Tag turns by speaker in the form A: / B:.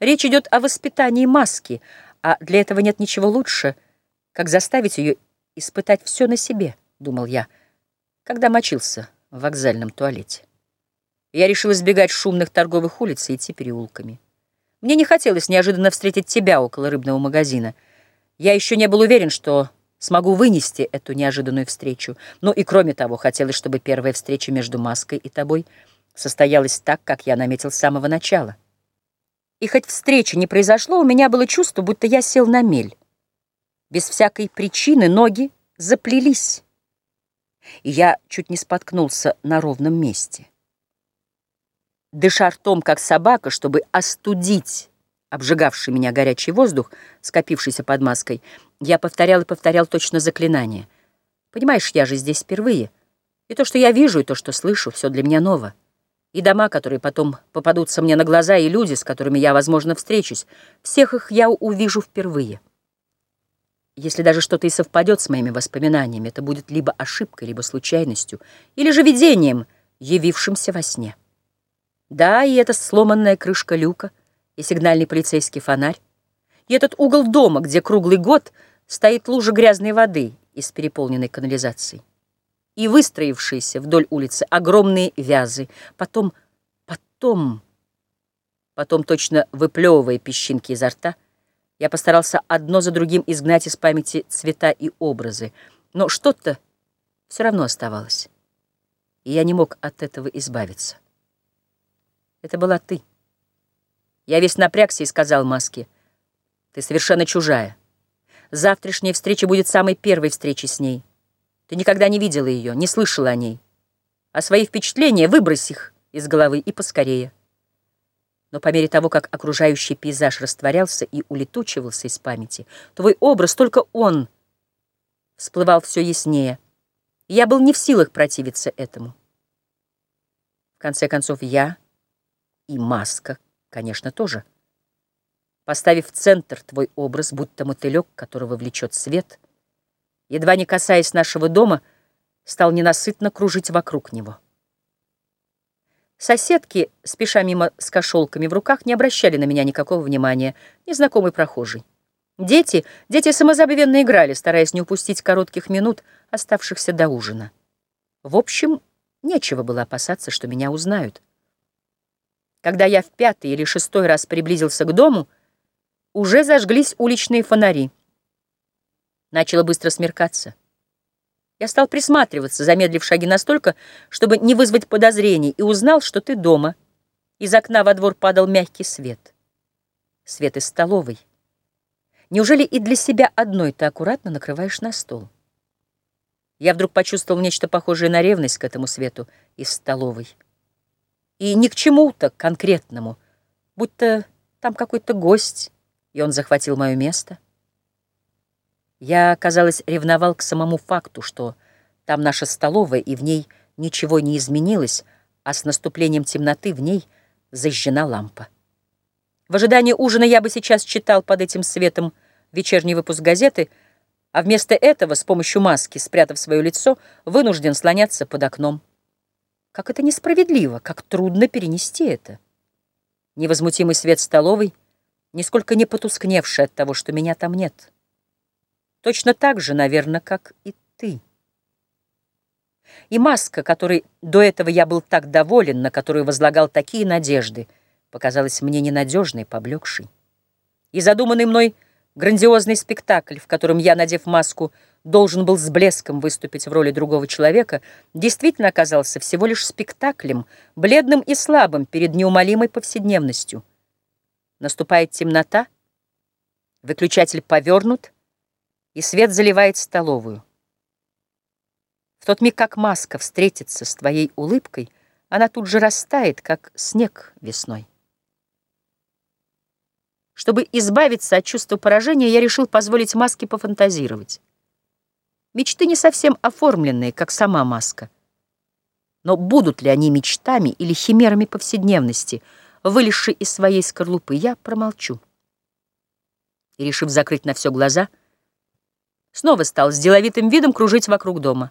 A: Речь идет о воспитании маски, а для этого нет ничего лучше, как заставить ее испытать все на себе, думал я, когда мочился в вокзальном туалете. Я решил избегать шумных торговых улиц и идти переулками. Мне не хотелось неожиданно встретить тебя около рыбного магазина. Я еще не был уверен, что смогу вынести эту неожиданную встречу. Ну и кроме того, хотелось, чтобы первая встреча между Маской и тобой состоялась так, как я наметил с самого начала. И хоть встречи не произошло, у меня было чувство, будто я сел на мель. Без всякой причины ноги заплелись, и я чуть не споткнулся на ровном месте. Дыша ртом, как собака, чтобы остудить обжигавший меня горячий воздух, скопившийся под маской, я повторял и повторял точно заклинание. Понимаешь, я же здесь впервые. И то, что я вижу, и то, что слышу, все для меня ново. И дома, которые потом попадутся мне на глаза, и люди, с которыми я, возможно, встречусь, всех их я увижу впервые. Если даже что-то и совпадет с моими воспоминаниями, это будет либо ошибкой, либо случайностью, или же видением, явившимся во сне. Да, и эта сломанная крышка люка, и сигнальный полицейский фонарь, и этот угол дома, где круглый год стоит лужа грязной воды из переполненной канализации, и выстроившиеся вдоль улицы огромные вязы, потом, потом, потом, точно выплевывая песчинки изо рта, я постарался одно за другим изгнать из памяти цвета и образы, но что-то все равно оставалось, и я не мог от этого избавиться. Это была ты. Я весь напрягся и сказал Маске, ты совершенно чужая. Завтрашняя встреча будет самой первой встречей с ней. Ты никогда не видела ее, не слышала о ней. А свои впечатления выбрось их из головы и поскорее. Но по мере того, как окружающий пейзаж растворялся и улетучивался из памяти, твой образ, только он, всплывал все яснее. Я был не в силах противиться этому. В конце концов, я и маска, конечно, тоже. Поставив в центр твой образ, будто мотылек, которого влечет свет, едва не касаясь нашего дома, стал ненасытно кружить вокруг него. Соседки, спеша мимо с кошелками в руках, не обращали на меня никакого внимания, незнакомый прохожий. Дети, дети самозабвенно играли, стараясь не упустить коротких минут, оставшихся до ужина. В общем, нечего было опасаться, что меня узнают. Когда я в пятый или шестой раз приблизился к дому, уже зажглись уличные фонари. Начало быстро смеркаться. Я стал присматриваться, замедлив шаги настолько, чтобы не вызвать подозрений, и узнал, что ты дома. Из окна во двор падал мягкий свет. Свет из столовой. Неужели и для себя одной ты аккуратно накрываешь на стол? Я вдруг почувствовал нечто похожее на ревность к этому свету из столовой. И ни к чему-то конкретному, будто там какой-то гость, и он захватил мое место. Я, казалось, ревновал к самому факту, что там наша столовая, и в ней ничего не изменилось, а с наступлением темноты в ней зажжена лампа. В ожидании ужина я бы сейчас читал под этим светом вечерний выпуск газеты, а вместо этого с помощью маски, спрятав свое лицо, вынужден слоняться под окном. Как это несправедливо, как трудно перенести это. Невозмутимый свет столовой, нисколько не потускневший от того, что меня там нет. Точно так же, наверное, как и ты. И маска, которой до этого я был так доволен, на которую возлагал такие надежды, показалась мне ненадежной, поблекшей. И задуманный мной грандиозный спектакль, в котором я, надев маску, должен был с блеском выступить в роли другого человека, действительно оказался всего лишь спектаклем, бледным и слабым перед неумолимой повседневностью. Наступает темнота, выключатель повернут, и свет заливает столовую. В тот миг, как маска встретится с твоей улыбкой, она тут же растает, как снег весной. Чтобы избавиться от чувства поражения, я решил позволить маске пофантазировать. Мечты не совсем оформленные, как сама маска. Но будут ли они мечтами или химерами повседневности, вылезшей из своей скорлупы, я промолчу. И, решив закрыть на все глаза, снова стал с деловитым видом кружить вокруг дома.